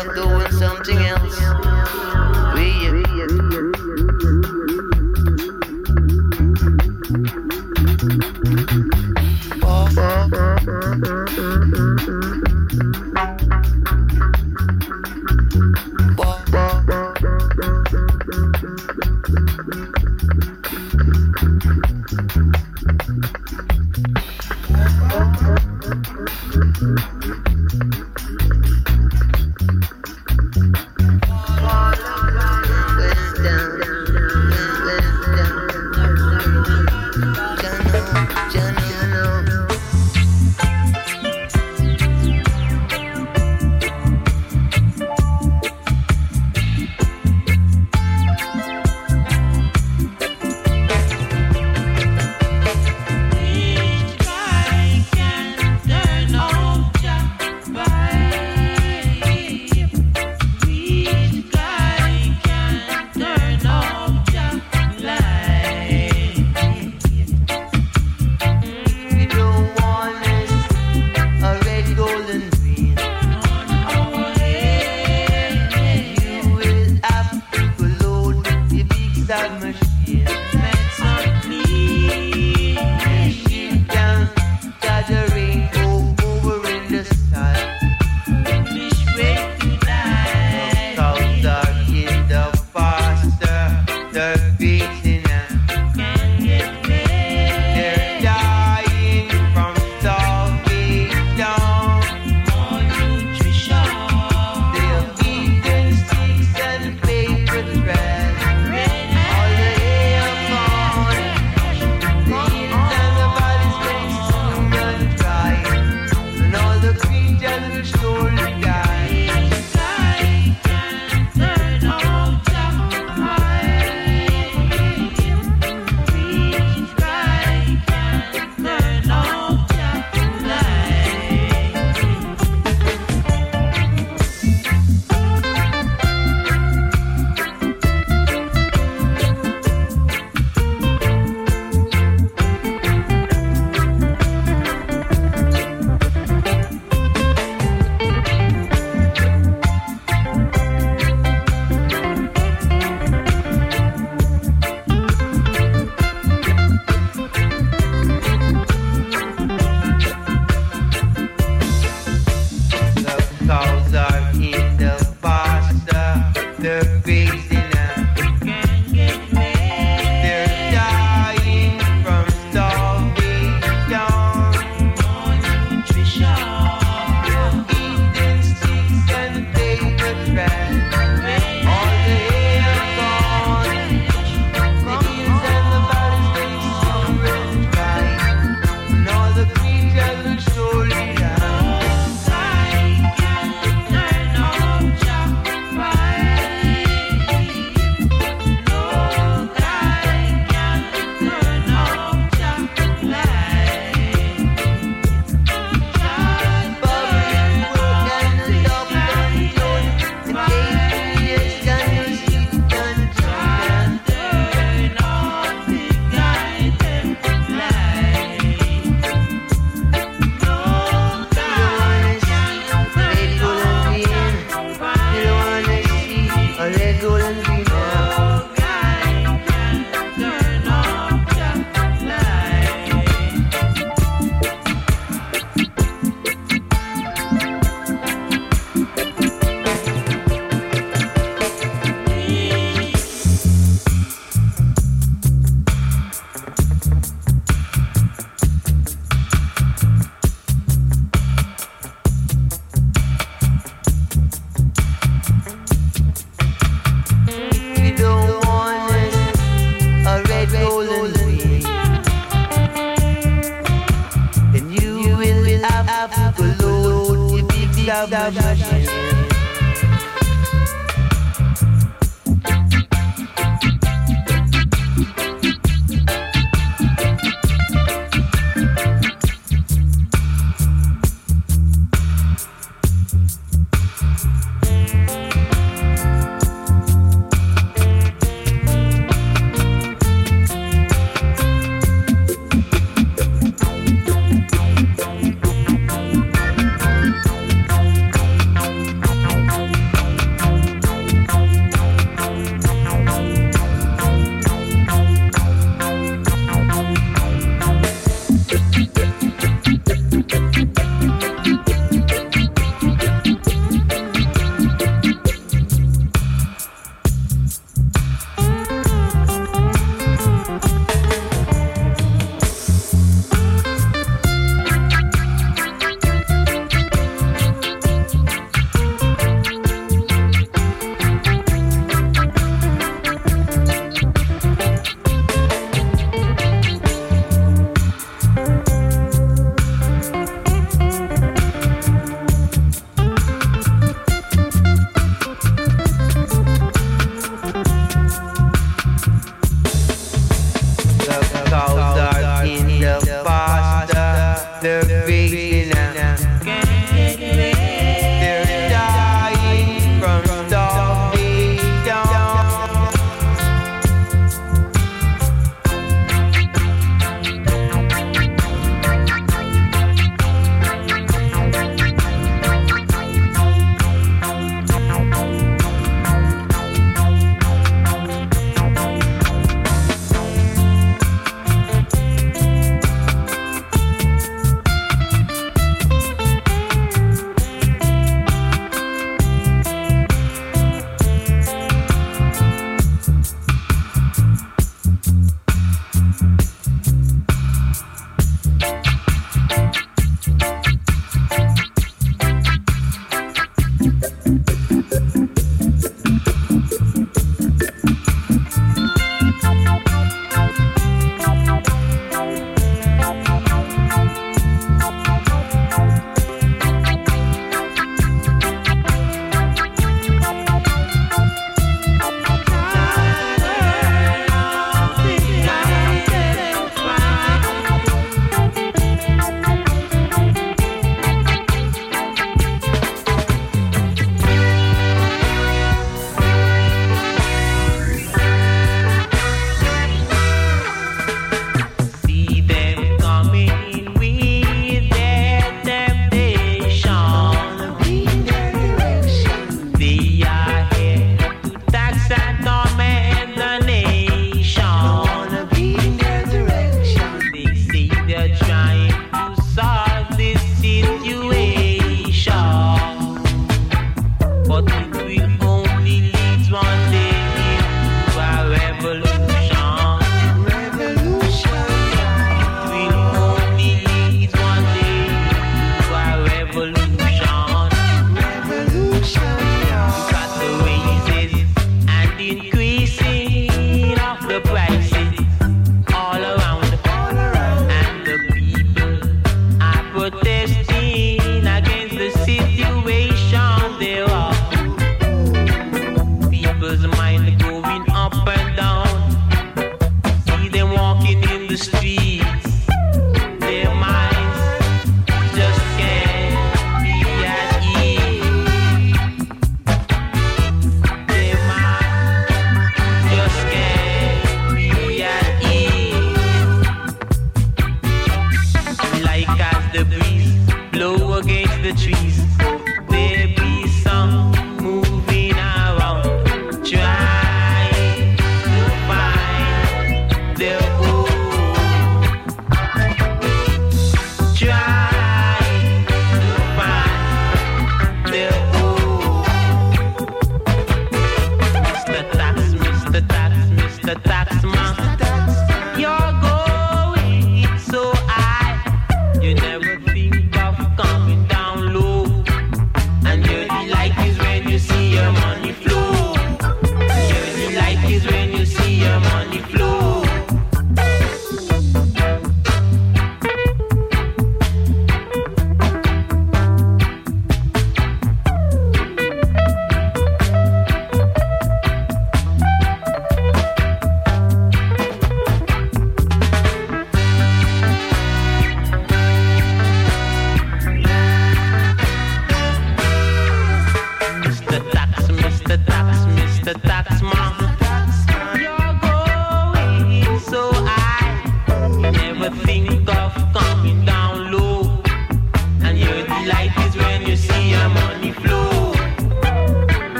Each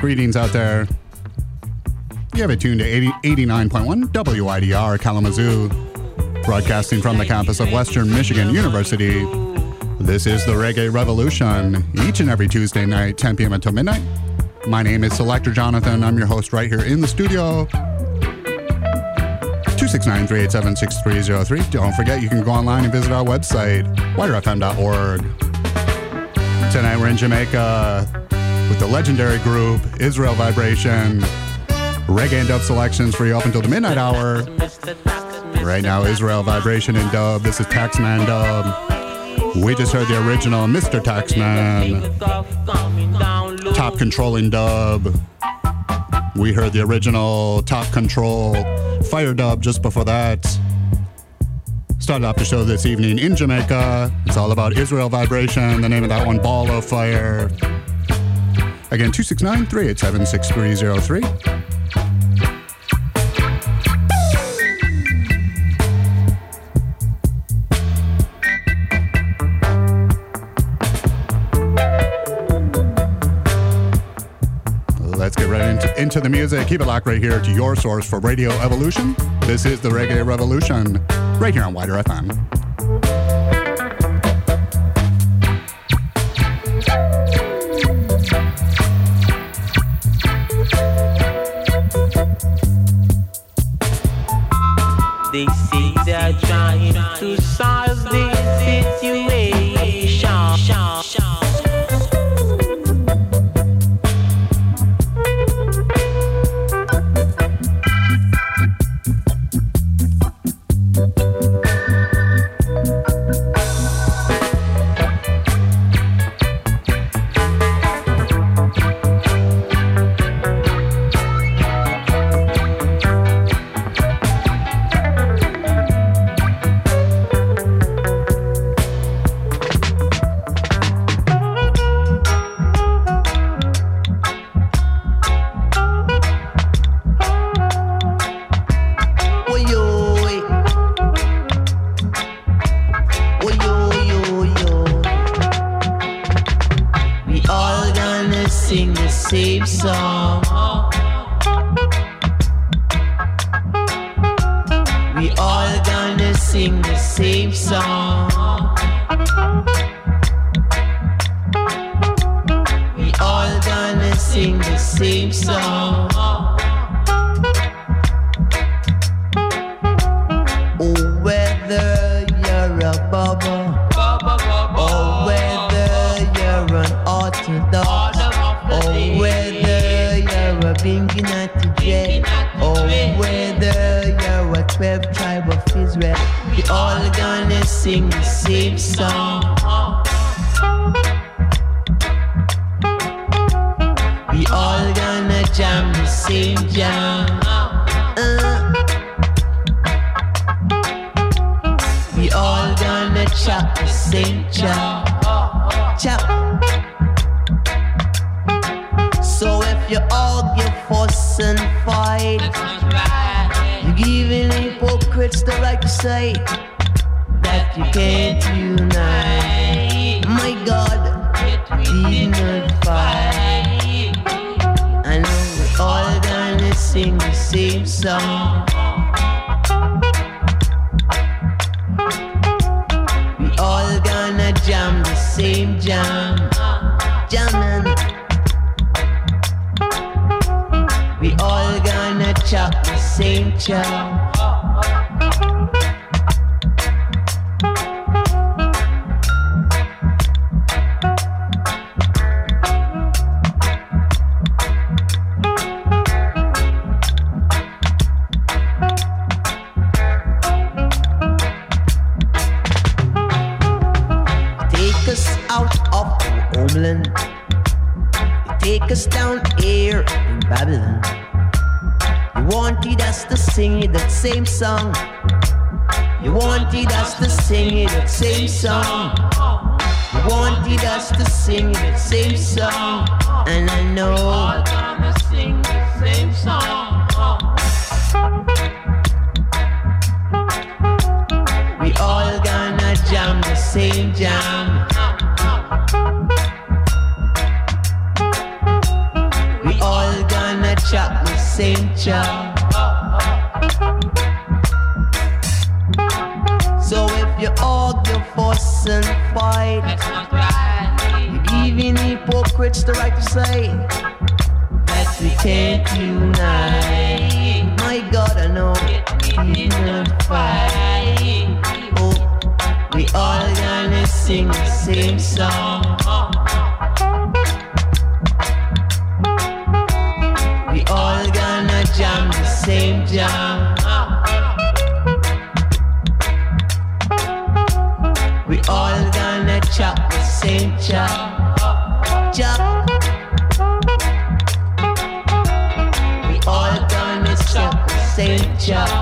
Greetings out there. You have it tuned to 80, 89.1 WIDR Kalamazoo, broadcasting from the campus of Western Michigan University. This is the Reggae Revolution, each and every Tuesday night, 10 p.m. until midnight. My name is Selector Jonathon. I'm your host right here in the studio. 269-387-6303. Don't forget, you can go online and visit our website, widrfm.org. Tonight we're in Jamaica with the legendary group Israel Vibration. Reggae and dub selections for you up until the midnight hour. Right now, Israel Vibration and dub. This is Taxman dub. We just heard the original Mr. Taxman. Top controlling dub. We heard the original Top Control Fire dub just before that. Started off the show this evening in Jamaica. It's all about Israel Vibration. The name of that one, Ball of Fire. Again, 269 387 6303. Let's get right into, into the music. Keep it locked right here to your source for Radio Evolution. This is the Reggae Revolution, right here on WIDR FM. all gonna chop the same chop. Chop. We all gonna chop the same chop.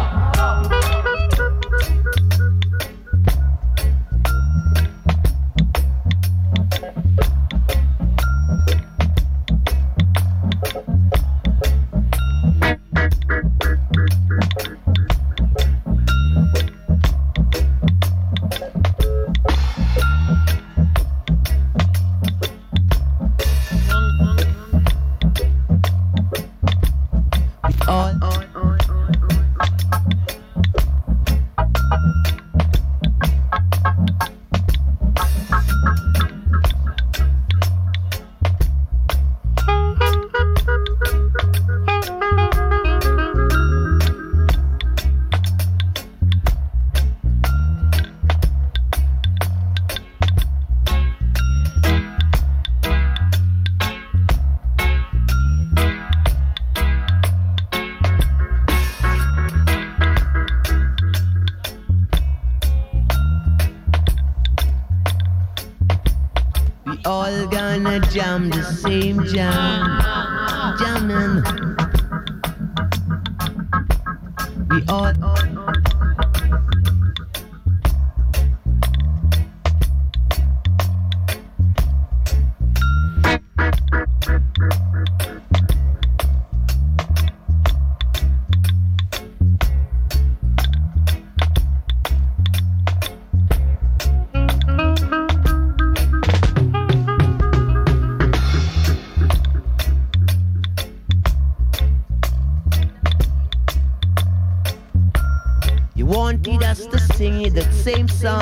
jam, the same jam. same song.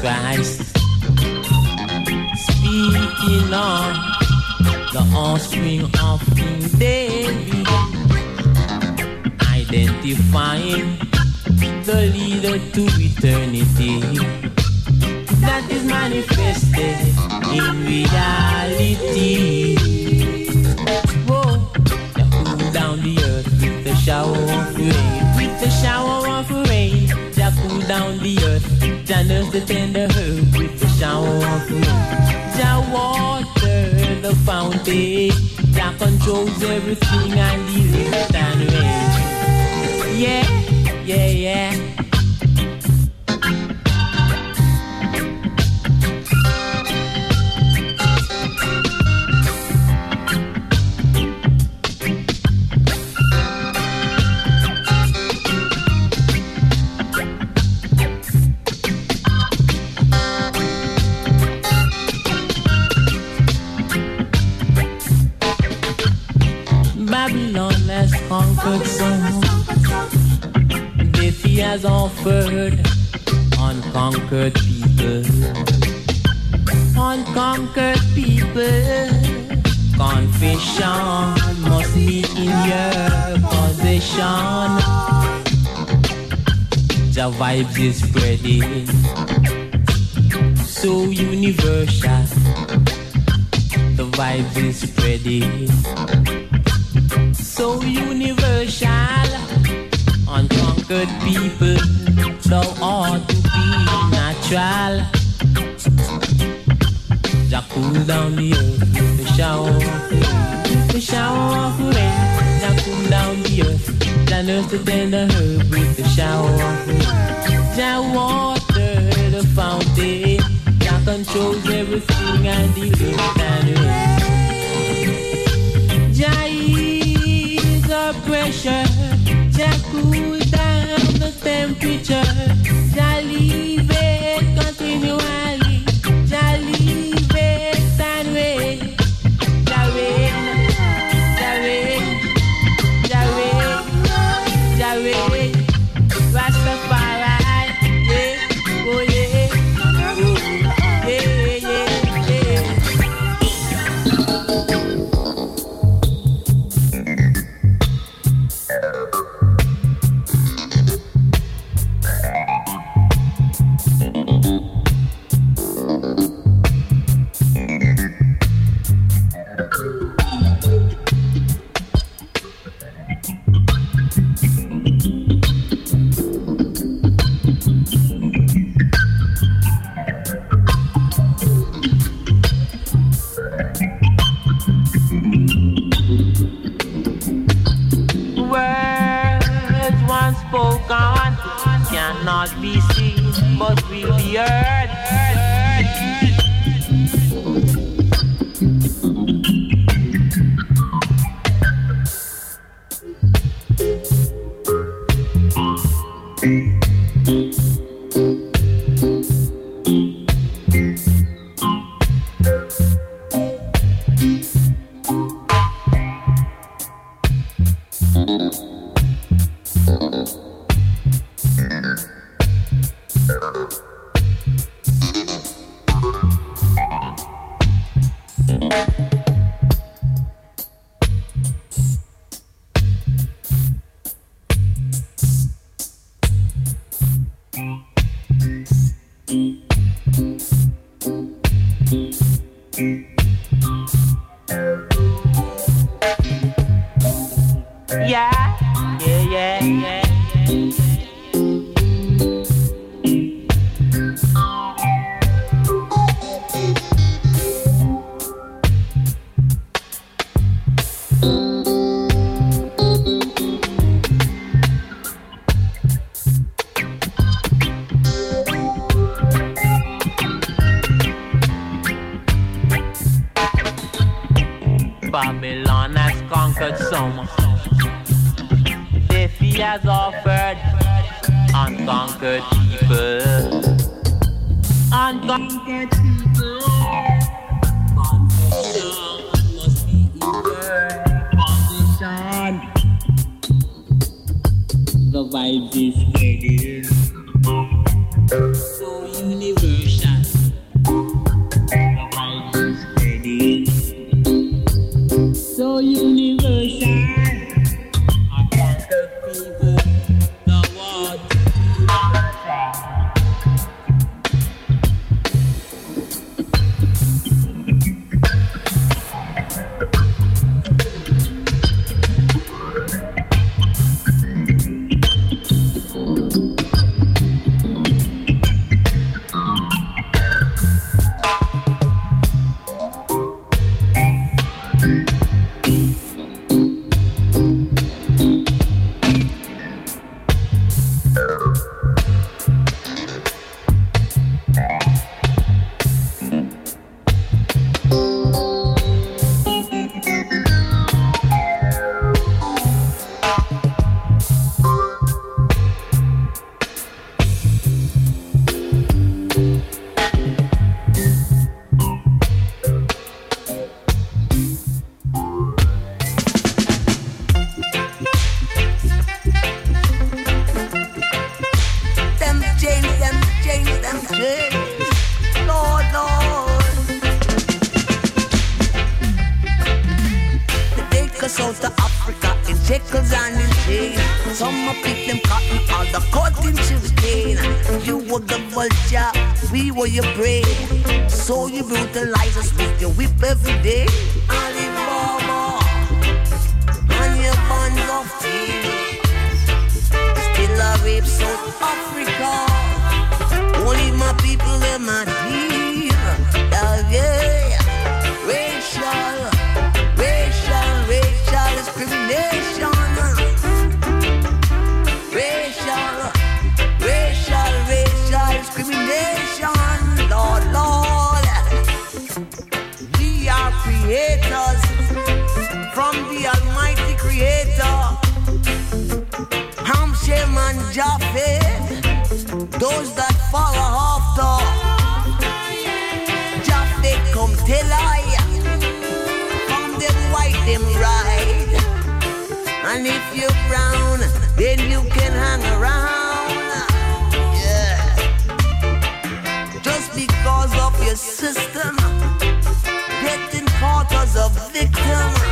Christ. Speaking on the offspring of King David. Identifying the leader to eternity that is manifested in reality. Whoa, now cool down the earth with the shower of rain, with the shower Jah cool down the earth, Jah nurse the tender herb with the shower of rain. Jah water the fountain, Jah controls everything and the earth and rain. Yeah, unconquered people. Unconquered people. Confession must be in your possession. The vibes is spreading. So universal. The vibes is spreading so universal. Unconquered people, thou ought be. Jah cool down the earth with the shower of rain, the shower of rain. Jah cool down the earth, Jah nurse the tender herb with the shower of rain. Jah water the fountain, Jah controls everything and the and rain. Jah ease the pressure, Jah cool down the temperature, And if you're brown, then you can hang around. Yeah. Just because of your system, getting caught as a victim.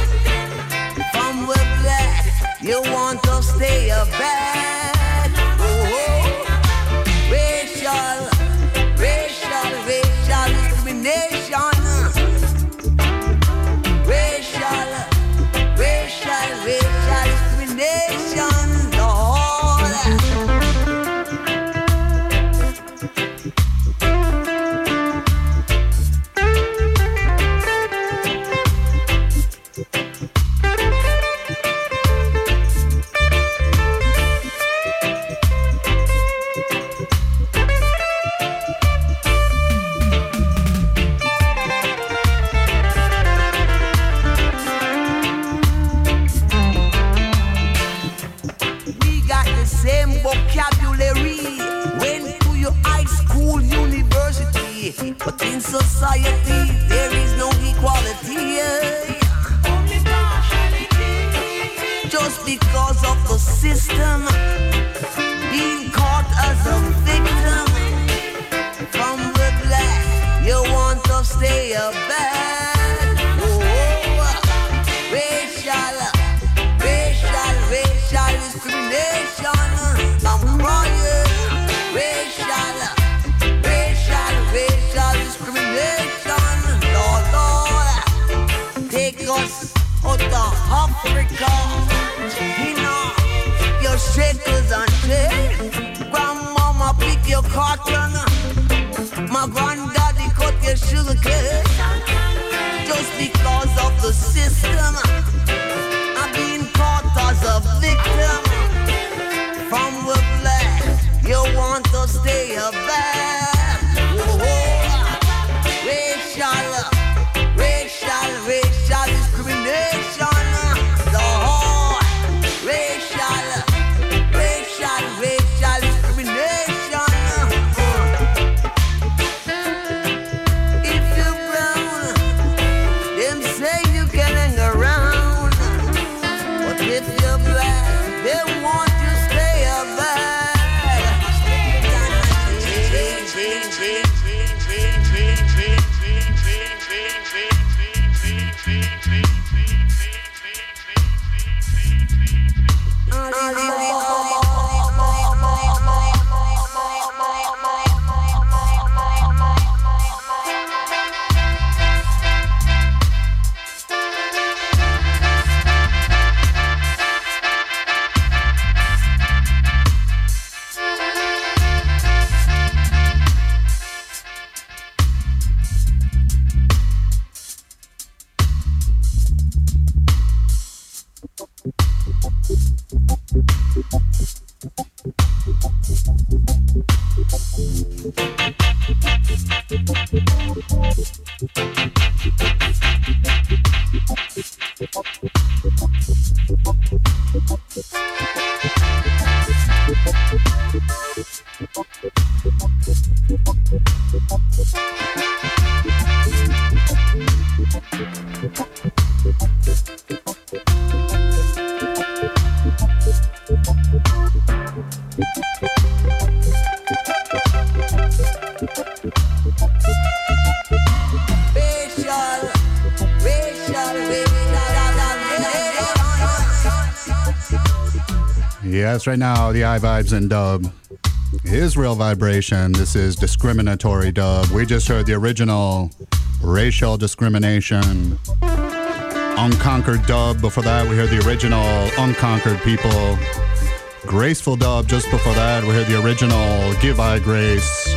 Yes, right now, the iVibes and dub Israel Vibration. This is discriminatory dub. We just heard the original racial discrimination. Unconquered dub. Before that, we heard the original Unconquered People. Graceful dub. Just before that, we heard the original Give I Grace.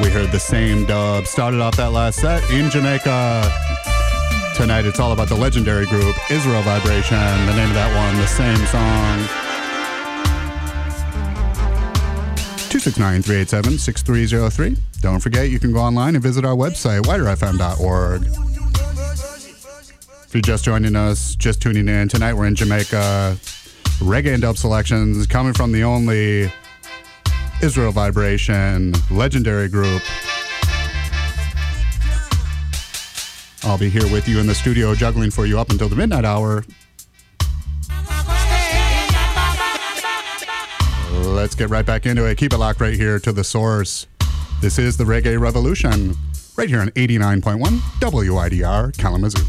We heard the same dub. Started off that last set in Jamaica. Tonight it's all about the legendary group Israel Vibration. The name of that one, the same song. 269 387 6303. Don't forget, you can go online and visit our website, widrfm.org. If you're just joining us, just tuning in, tonight we're in Jamaica. Reggae and dub selections coming from the only Israel Vibration legendary group I'll be here with you in the studio juggling for you up until the midnight hour. Let's get right back into it. Keep it locked right here to the source. This is the Reggae Revolution, right here on 89.1 WIDR Kalamazoo.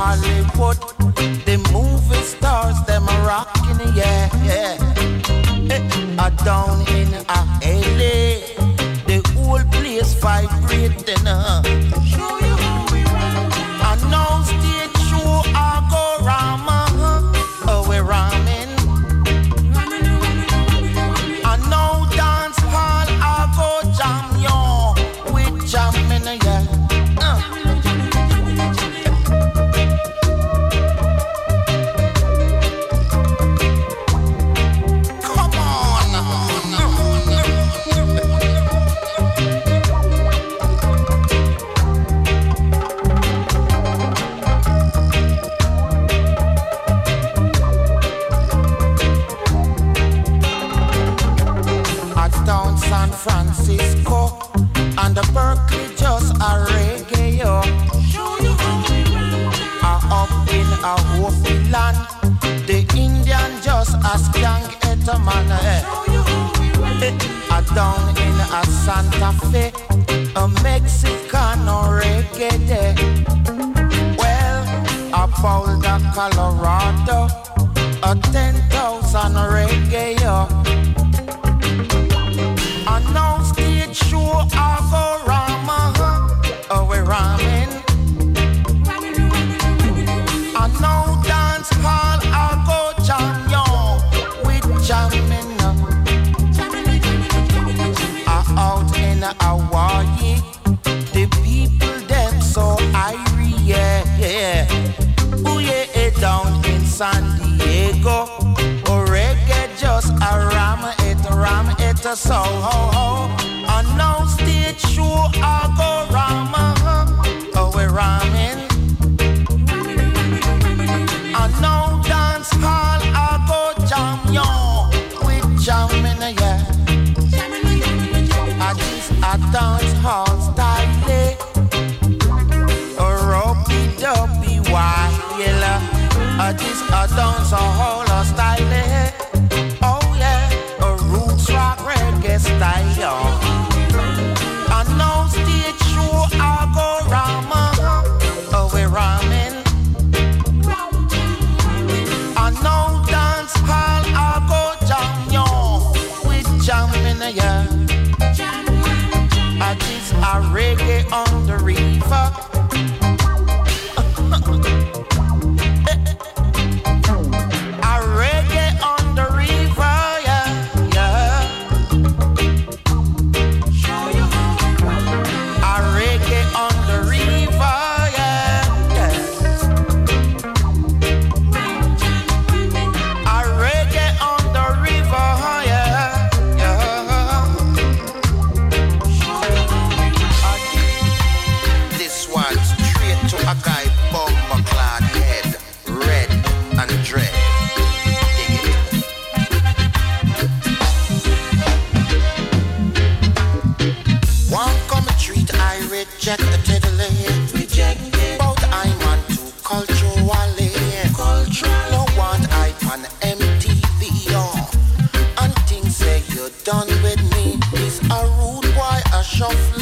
Hollywood. The movie stars, them rocking, yeah, yeah. Eh, down in a LA. The whole place vibrating.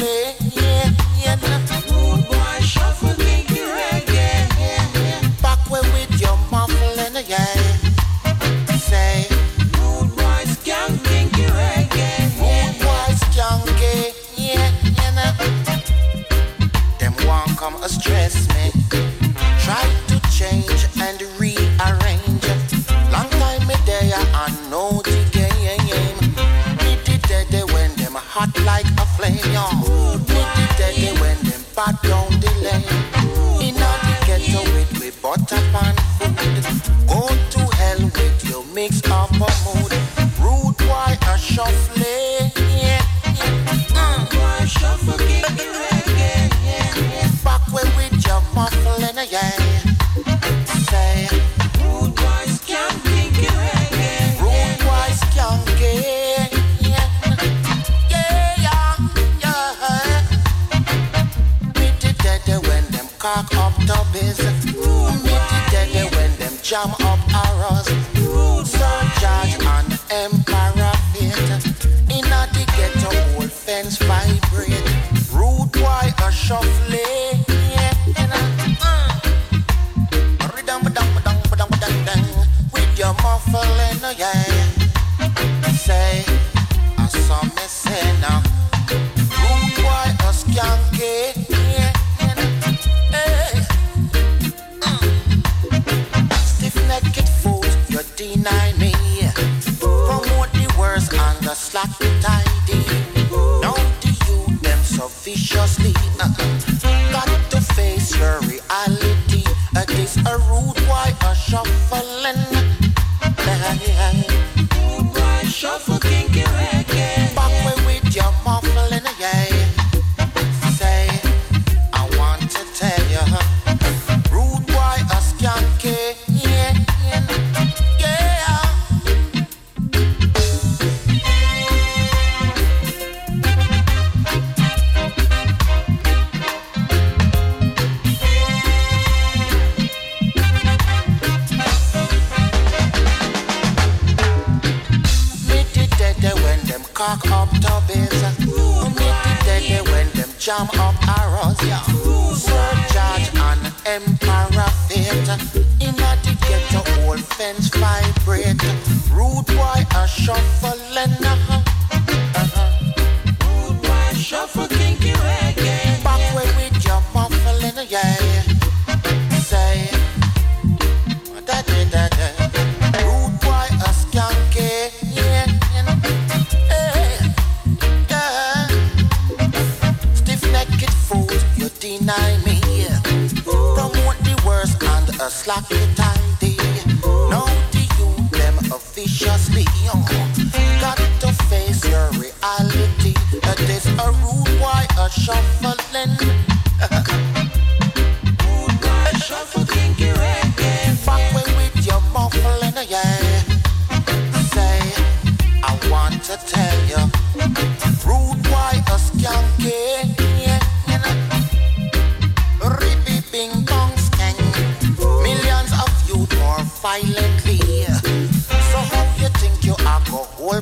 Uh. yeah, up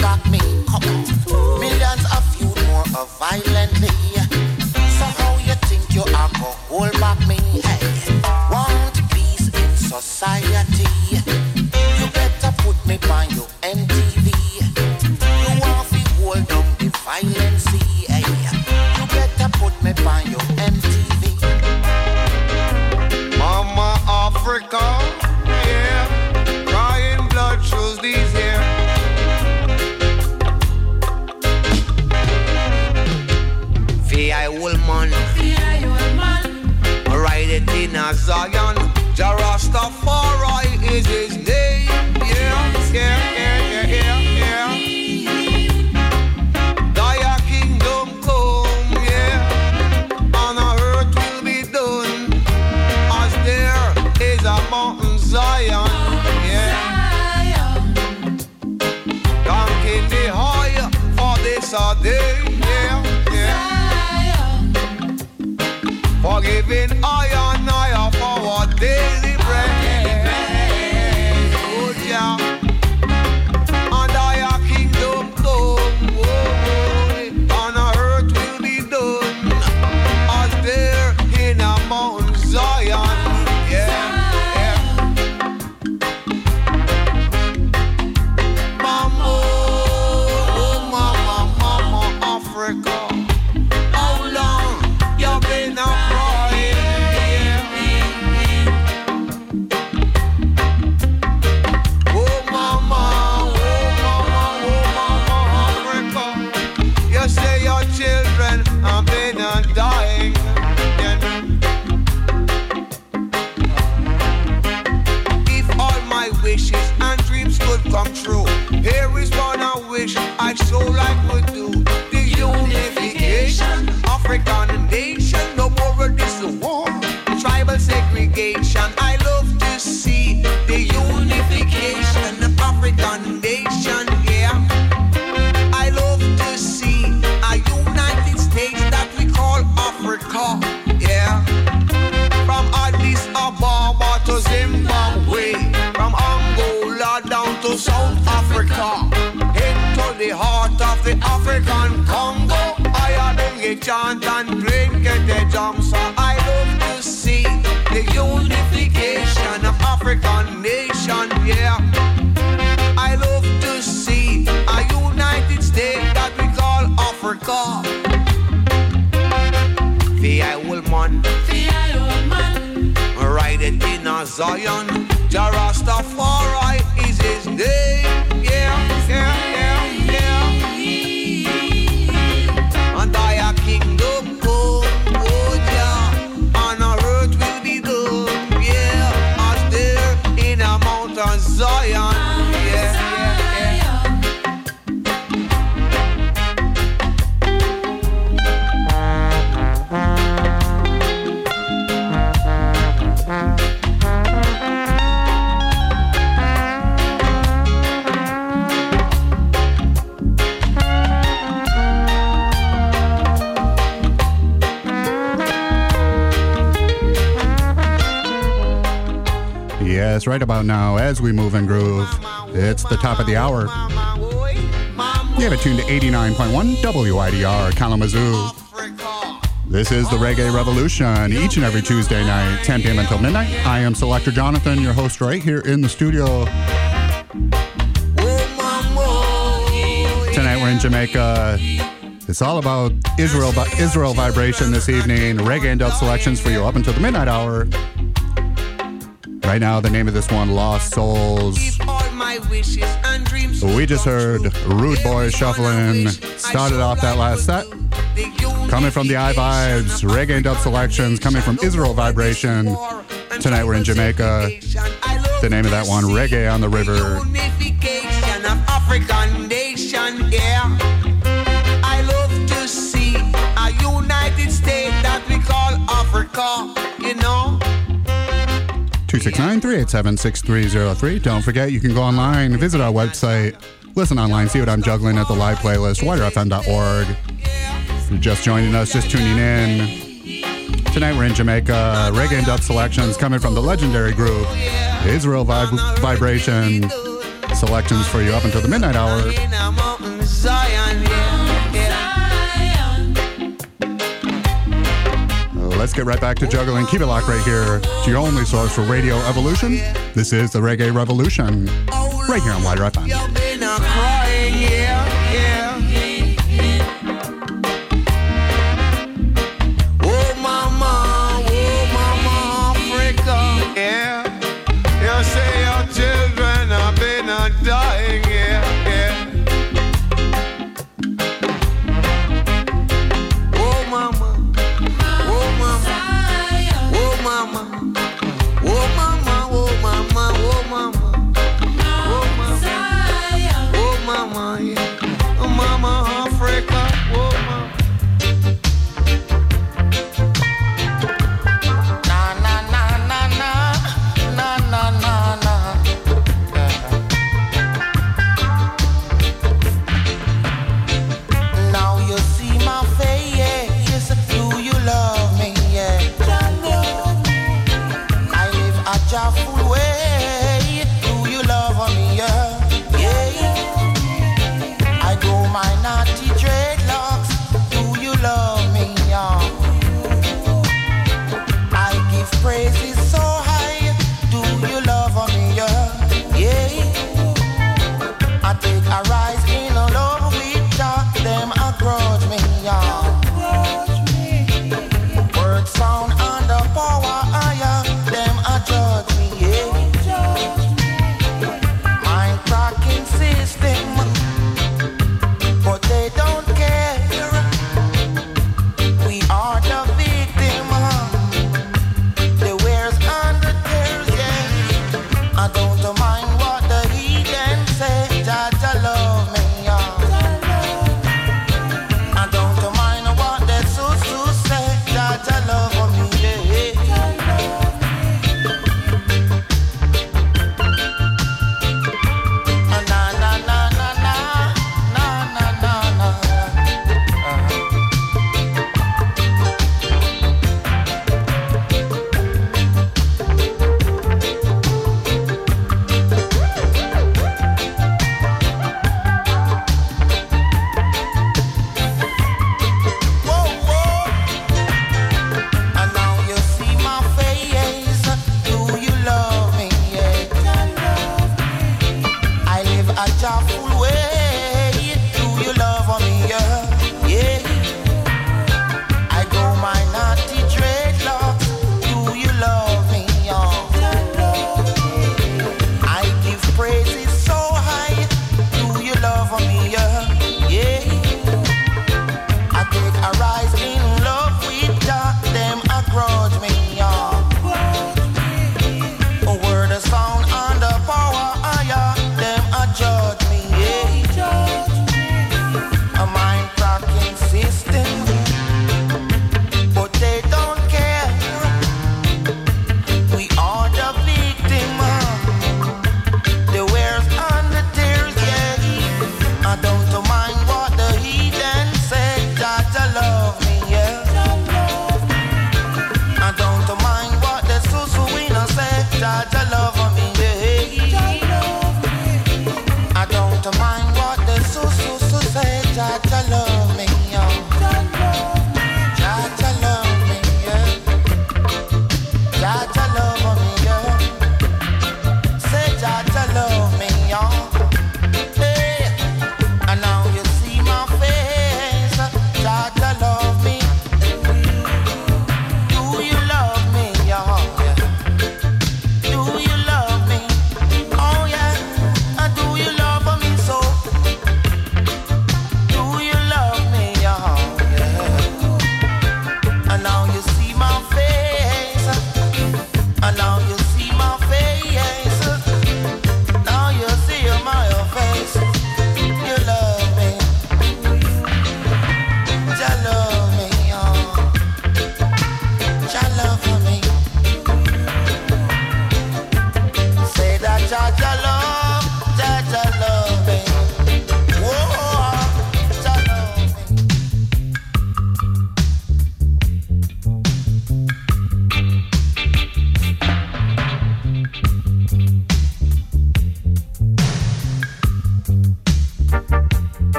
got me hooked. Millions of you more violently. So how you think you are gonna hold back me? Hey. About now, as we move and groove, it's the top of the hour. You have it tuned to 89.1 WIDR Kalamazoo. This is the Reggae Revolution, each and every Tuesday night, 10 p.m. until midnight. I am Selector Jonathon, your host, right here in the studio. Tonight we're in Jamaica. It's all about Israel, Israel vibration this evening. Reggae and dub selections for you up until the midnight hour. Right now, the name of this one, Lost Souls. We just heard Rude Boy Shuffling. Started off that last set. Coming from the I Vibes, reggae and dub selections, coming from Israel Vibration. Tonight we're in Jamaica. The name of that one, Reggae on the River. African nation, yeah. I love to see a United States that we call Africa, you know. 269 387 6303. Don't forget, you can go online, visit our website, listen online, see what I'm juggling at the live playlist, widrfm.org. If you're just joining us, just tuning in. Tonight we're in Jamaica. Reggae and dub selections coming from the legendary group Israel Vib- Vibration. Selections for you up until the midnight hour. Let's get right back to juggling. Keep it locked right here to your only source for Radio Evolution. This is the Reggae Revolution, right here on WIDR FM.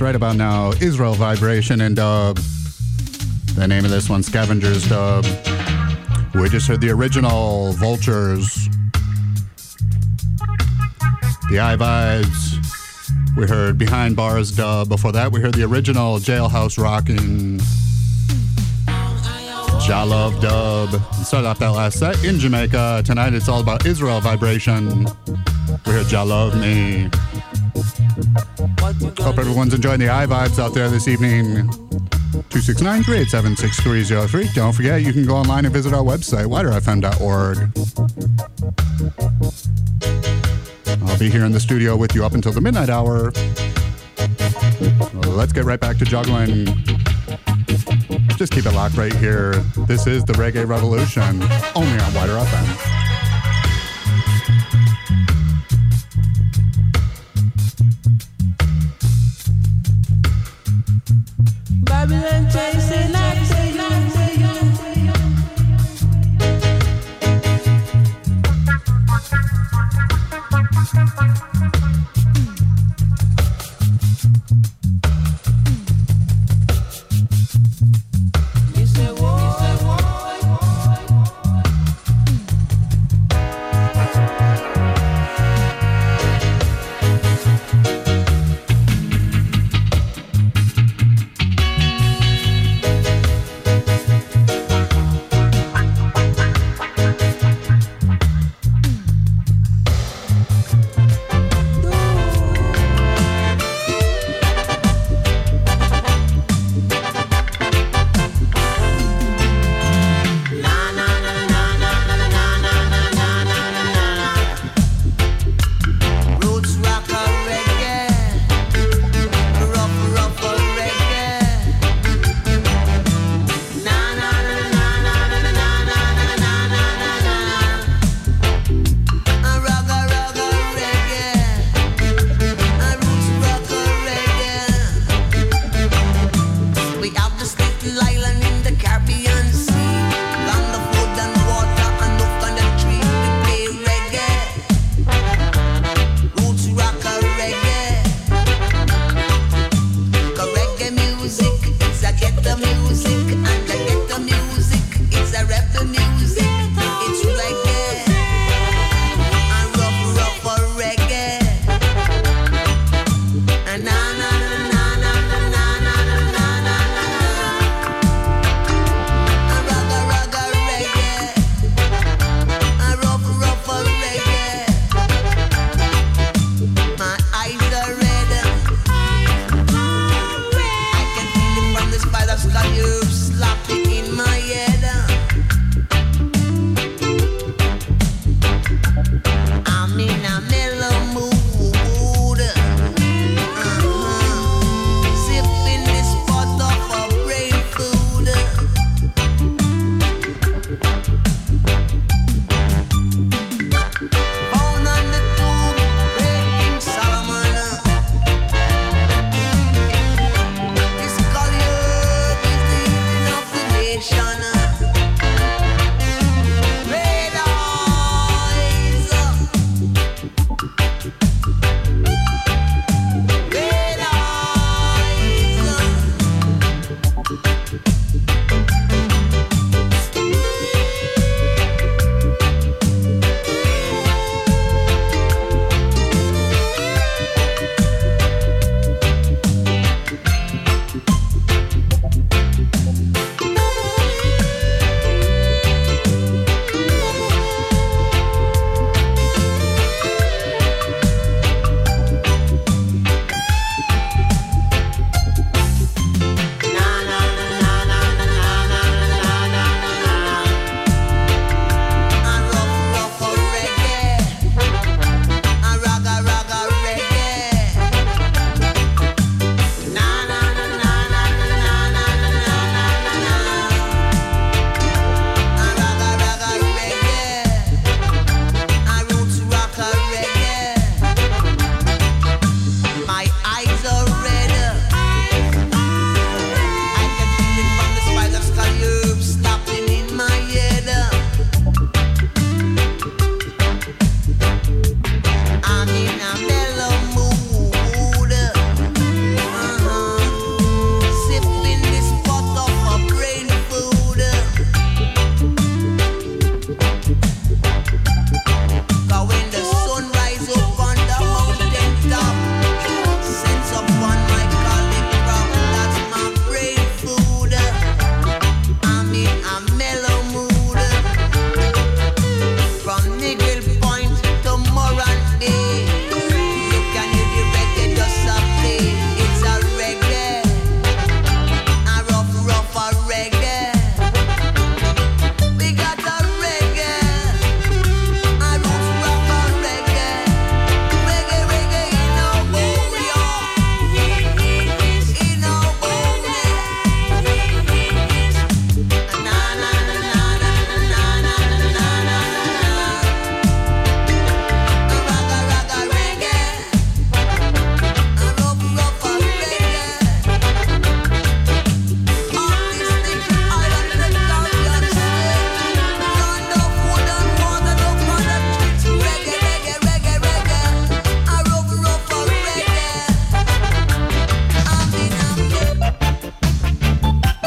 Right about now, Israel Vibration and Dub. The name of this one, Scavengers Dub. We just heard the original Vultures. The I Vibes. We heard Behind Bars Dub. Before that, we heard the original Jailhouse Rocking. Jah Love Dub. We started off that last set in Jamaica. Tonight it's all about Israel Vibration. We heard Jah Love Me. Everyone's enjoying the i vibes out there this evening. 269 387 6303. Don't forget, you can go online and visit our website, widrfm.org. I'll be here in the studio with you up until the midnight hour. Let's get right back to juggling. Just keep it locked right here. This is the Reggae Revolution, only on WIDR FM. the name.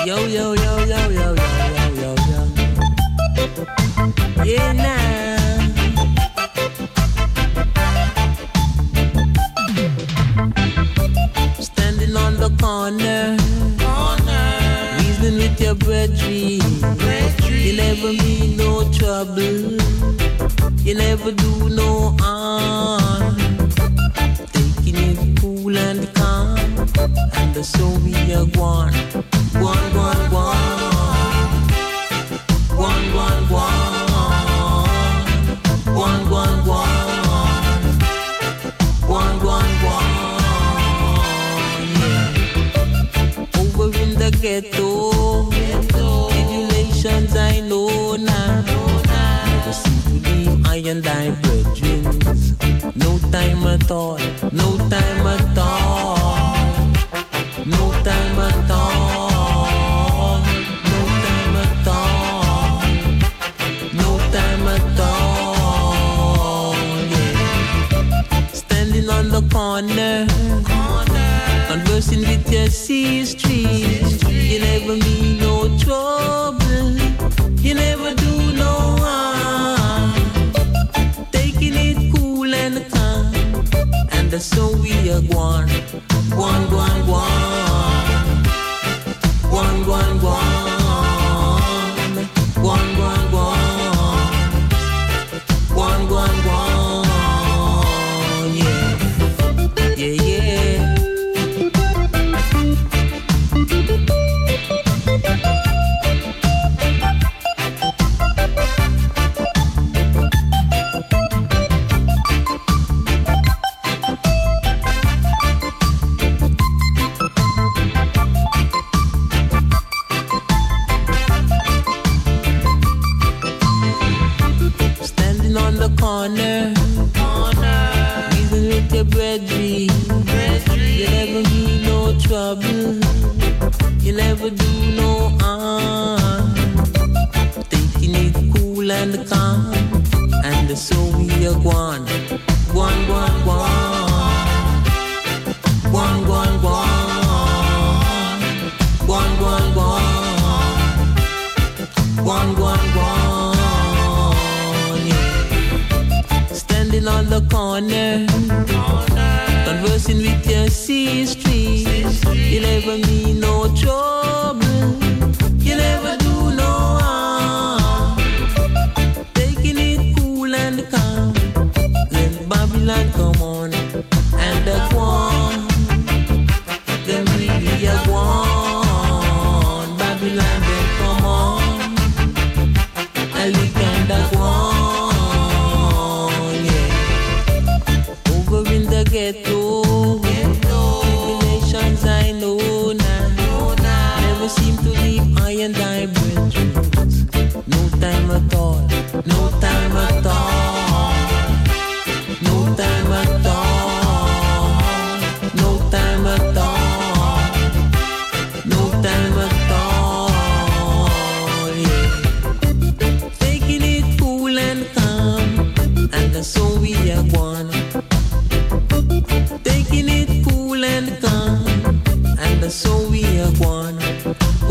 Yo, yo, yo, yo, yo, yo, yo, yo, yo. Yeah, nah. Standing on the corner, corner. reasoning with your brethren. You never mean no trouble. You never do no harm. Taking it cool and calm, and the so we are one. One. ghetto. Tribulations I know now. I and I dreams. No time at all. No time at all. No time at all. on the corner, corner. conversing with your sister you never mean no trouble.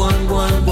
one, one, one.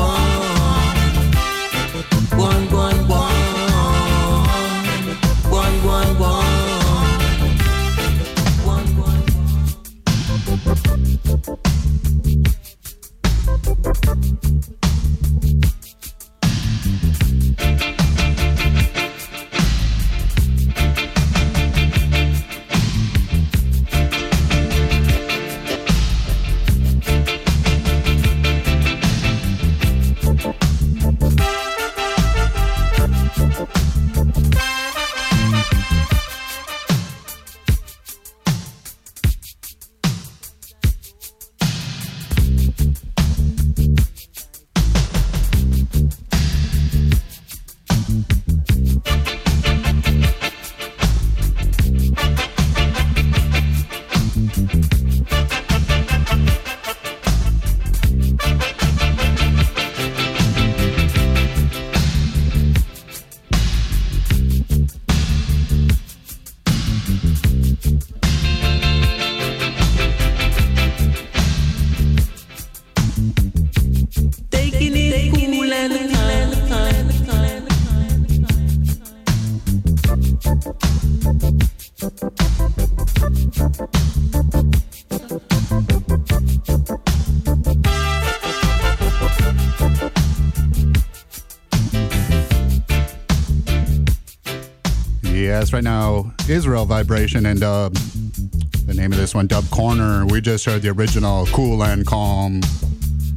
Right now, Israel Vibration and Dub. The name of this one, Dub Corner. We just heard the original Cool and Calm.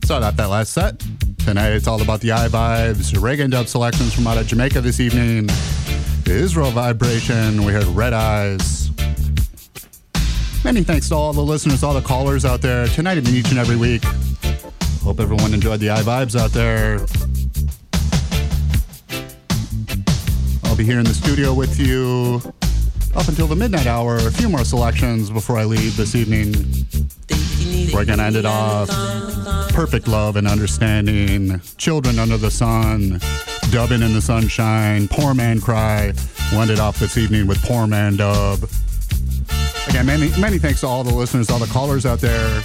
Started off that last set. Tonight, it's all about the eye vibes. Reggae dub selections from out of Jamaica this evening. Israel Vibration. We heard Red Eyes. Many thanks to all the listeners, all the callers out there tonight and each and every week. Hope everyone enjoyed the eye vibes out there. Be here in the studio with you up until the midnight hour. A few more selections before I leave this evening. We're going to end it off. Perfect love and understanding. Children under the sun. Dubbing in the sunshine. Poor man cry. We'll it off this evening with Poor Man Dub. Again, many, many thanks to all the listeners, all the callers out there.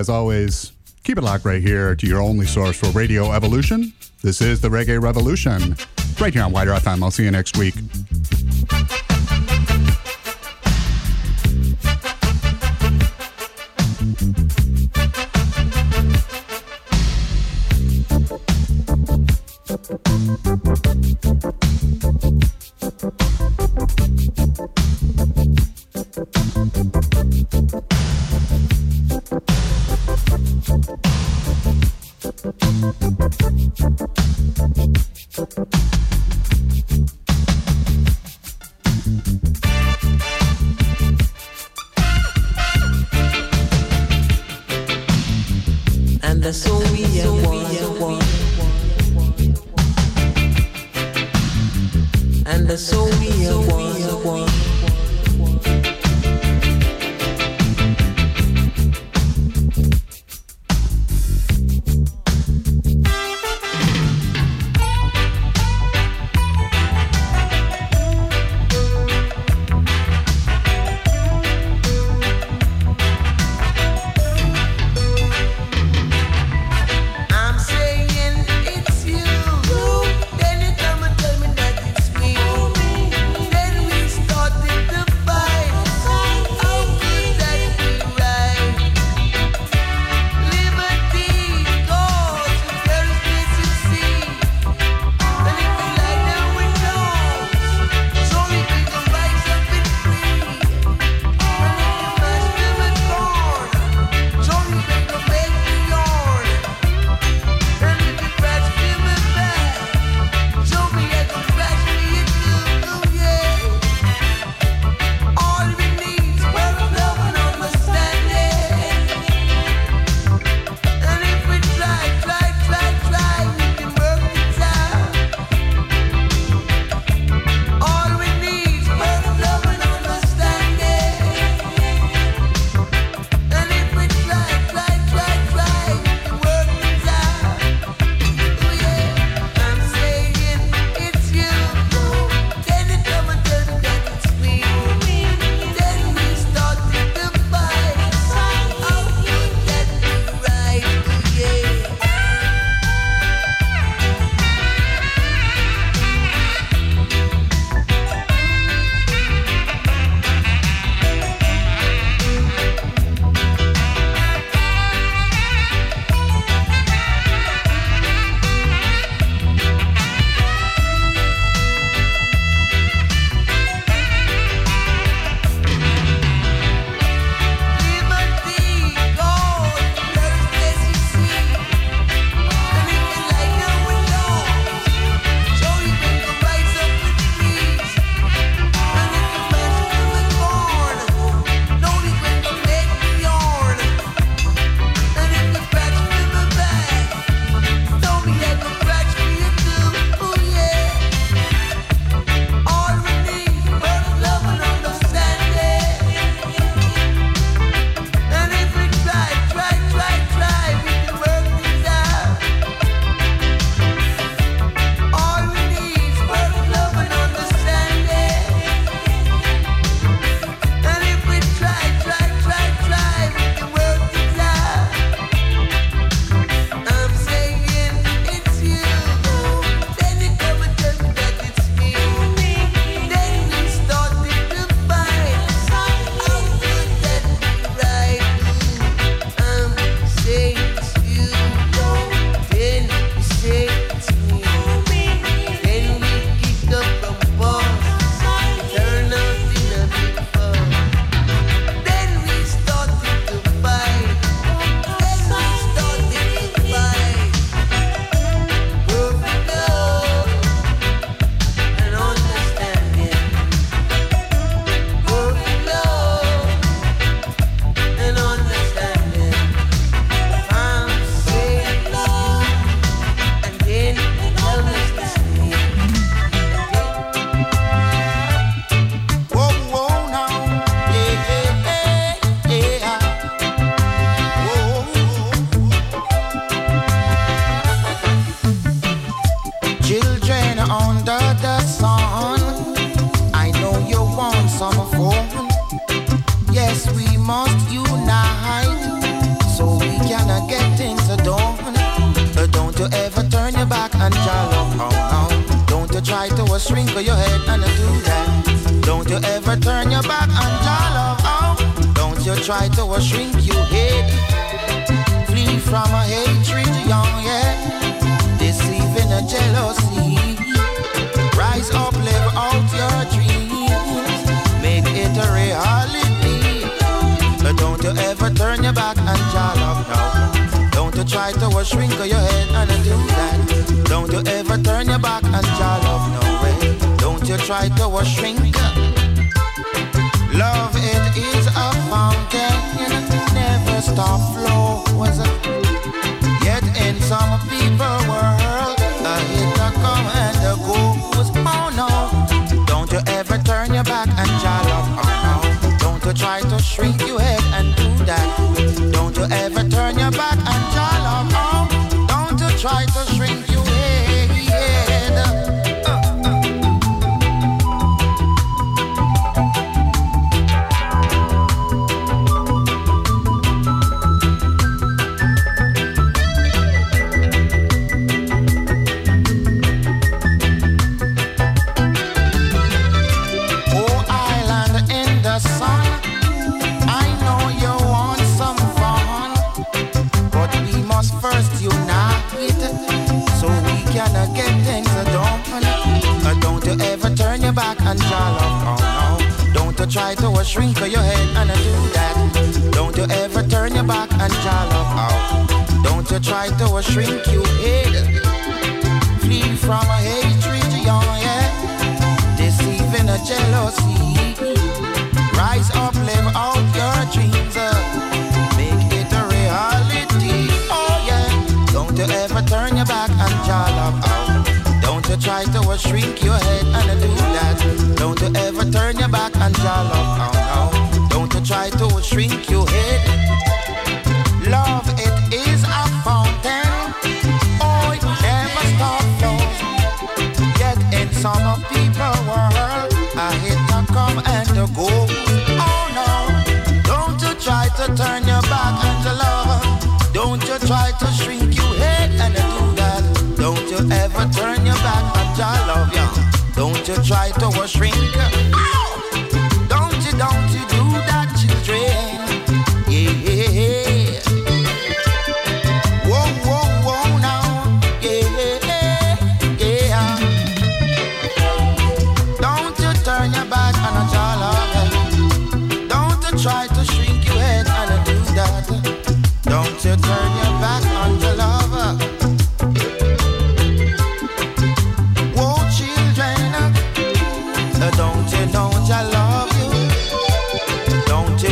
As always, keep it locked right here to your only source for Radio Evolution. This is the Reggae Revolution, right here on WIDR FM. I'll see you next week. and the soul we are one.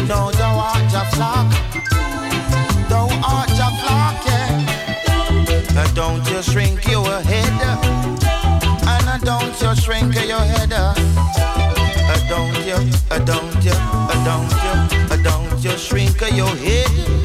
Don't flock. Don't flock, yeah. Uh, don't you shrink your head. And uh, don't you shrink your head. Uh, don't you, don't you, don't you, don't you shrink your head.